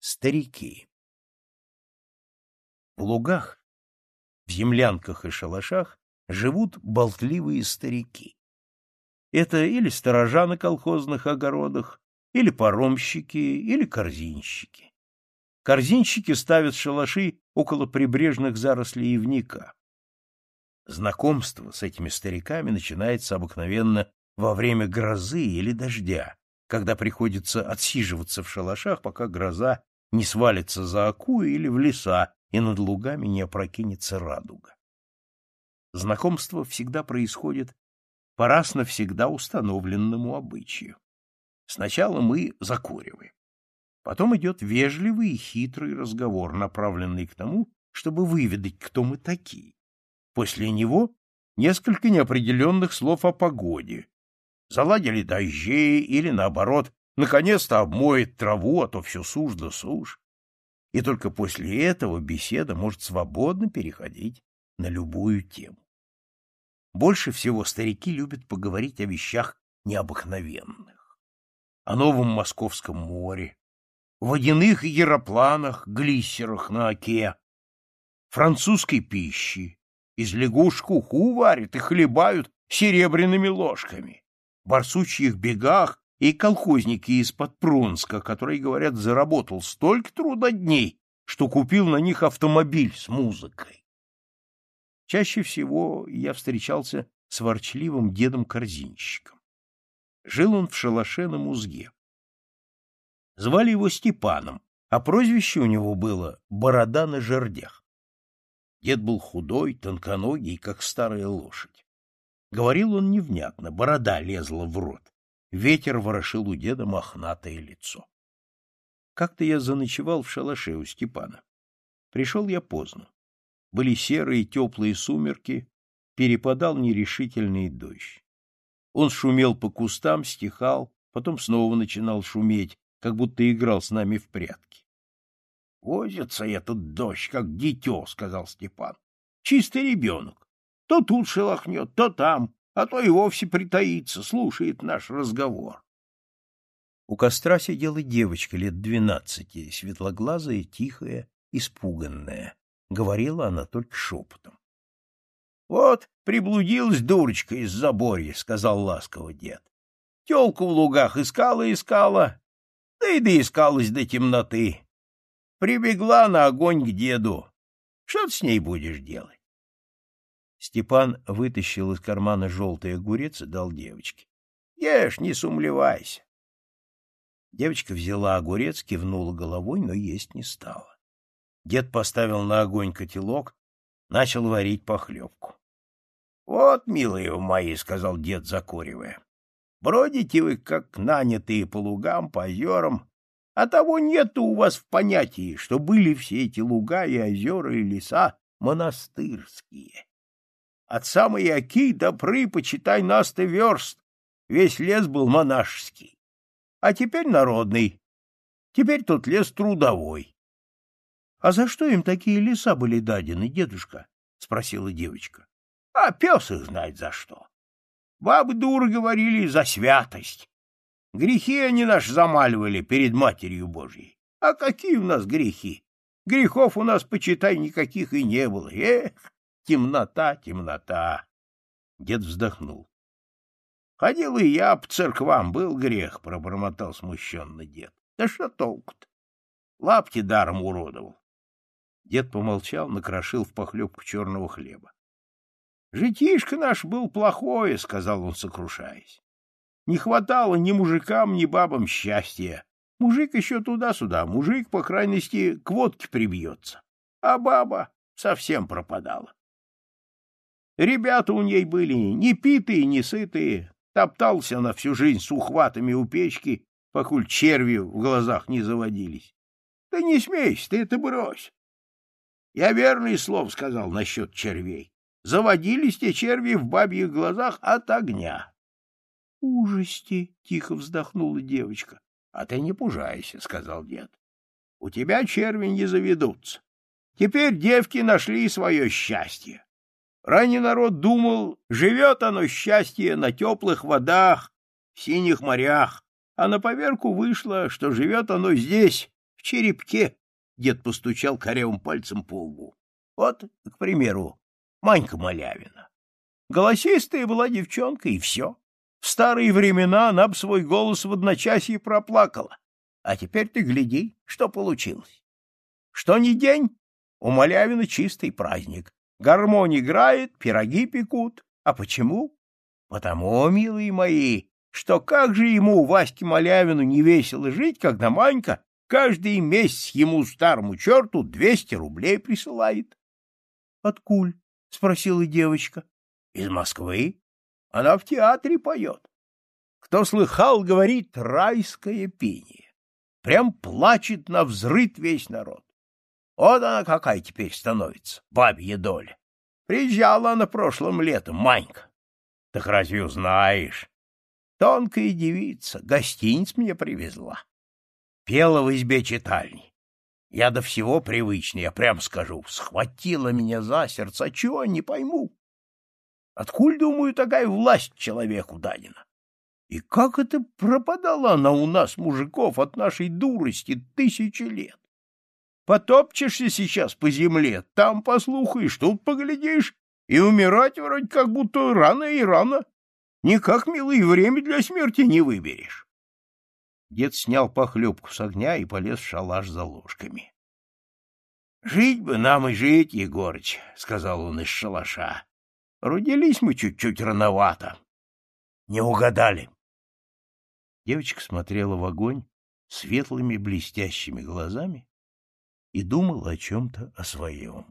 старики. В лугах, в землянках и шалашах живут болтливые старики. Это или сторожа на колхозных огородах, или паромщики, или корзинщики. Корзинщики ставят шалаши около прибрежных зарослей ивника. Знакомство с этими стариками начинается обыкновенно во время грозы или дождя, когда приходится отсиживаться в шалашах, пока гроза не свалится за Акую или в леса, и над лугами не опрокинется радуга. Знакомство всегда происходит по раз навсегда установленному обычаю. Сначала мы закуриваем. Потом идет вежливый и хитрый разговор, направленный к тому, чтобы выведать, кто мы такие. После него несколько неопределенных слов о погоде. Заладили дожди или, наоборот, наконец-то обмоет траву, а то все сушь да сушь. И только после этого беседа может свободно переходить на любую тему. Больше всего старики любят поговорить о вещах необыкновенных. О новом московском море, водяных яропланах, глиссерах на оке, французской пищи. Из лягушек уху варят и хлебают серебряными ложками, барсучьих бегах и колхозники из-под Пронска, который, говорят, заработал столько трудодней, что купил на них автомобиль с музыкой. Чаще всего я встречался с ворчливым дедом-корзинщиком. Жил он в шалаше на музге. Звали его Степаном, а прозвище у него было «Борода на жердях». Дед был худой, тонконогий, как старая лошадь. Говорил он невнятно, борода лезла в рот. Ветер ворошил у деда мохнатое лицо. Как-то я заночевал в шалаше у Степана. Пришел я поздно. Были серые теплые сумерки, перепадал нерешительный дождь. Он шумел по кустам, стихал, потом снова начинал шуметь, как будто играл с нами в прятки. — Возится этот дождь, как дитё, — сказал Степан. — Чистый ребенок. То тут шелохнет, то там а то и вовсе притаится, слушает наш разговор. У костра сидела девочка лет двенадцати, светлоглазая, тихая, испуганная. Говорила она только шепотом. — Вот приблудилась дурочка из заборья, — сказал ласково дед. Телку в лугах искала-искала, да и доискалась до темноты. Прибегла на огонь к деду. Что ты с ней будешь делать? Степан вытащил из кармана желтый огурец и дал девочке. — Ешь, не сумлевайся. Девочка взяла огурец, кивнула головой, но есть не стала. Дед поставил на огонь котелок, начал варить похлебку. — Вот, милые мои, — сказал дед, закуривая, — бродите вы, как нанятые по лугам, по озерам, а того нету у вас в понятии, что были все эти луга и озера и леса монастырские. От самой Оки до Пры, почитай, нас ты верст. Весь лес был монашеский. А теперь народный. Теперь тут лес трудовой. — А за что им такие леса были дадены, дедушка? — спросила девочка. — А пес их знает за что. Бабы дуры говорили за святость. Грехи они наш замаливали перед Матерью Божьей. А какие у нас грехи? Грехов у нас, почитай, никаких и не было. Эх! Темнота, темнота. Дед вздохнул. Ходил и я по церквам, был грех, — пробормотал смущенно дед. Да что толку-то? Лапки даром уродовал. Дед помолчал, накрошил в похлебку черного хлеба. — Житишко наш был плохое, — сказал он, сокрушаясь. Не хватало ни мужикам, ни бабам счастья. Мужик еще туда-сюда, мужик, по крайности, к водке прибьется. А баба совсем пропадала. Ребята у ней были не питые, не сытые. Топтался она всю жизнь с ухватами у печки, покуль черви в глазах не заводились. Да не смейся, ты это брось. Я верный слов сказал насчет червей. Заводились те черви в бабьих глазах от огня. — Ужасти! — тихо вздохнула девочка. — А ты не пужайся, — сказал дед. — У тебя черви не заведутся. Теперь девки нашли свое счастье. Ранний народ думал, живет оно счастье на теплых водах, в синих морях, а на поверку вышло, что живет оно здесь, в черепке. Дед постучал корявым пальцем по лбу. Вот, к примеру, Манька Малявина. Голосистая была девчонка, и все. В старые времена она б свой голос в одночасье проплакала. А теперь ты гляди, что получилось. Что ни день, у Малявина чистый праздник. Гармонь играет, пироги пекут. А почему? Потому, милые мои, что как же ему, Ваське Малявину, не весело жить, когда Манька каждый месяц ему, старому черту, двести рублей присылает. — Откуль? — спросила девочка. — Из Москвы. Она в театре поет. Кто слыхал, говорит, райское пение. Прям плачет на взрыт весь народ. О да, какая теперь становится, бабья доля. Приезжала она прошлым летом, Манька. Так разве узнаешь? Тонкая девица, гостиниц мне привезла. Пела в избе читальни. Я до всего привычный, я прям скажу. Схватила меня за сердце, а чего не пойму. Откуль, думаю, такая власть человеку дадена? И как это пропадала она у нас, мужиков, от нашей дурости тысячи лет? Потопчешься сейчас по земле, там послухаешь, тут поглядишь, и умирать вроде как будто рано и рано. Никак, милый, время для смерти не выберешь. Дед снял похлебку с огня и полез в шалаш за ложками. — Жить бы нам и жить, Егорыч, — сказал он из шалаша. — Родились мы чуть-чуть рановато. Не угадали. Девочка смотрела в огонь светлыми блестящими глазами и думал о чем-то о своем.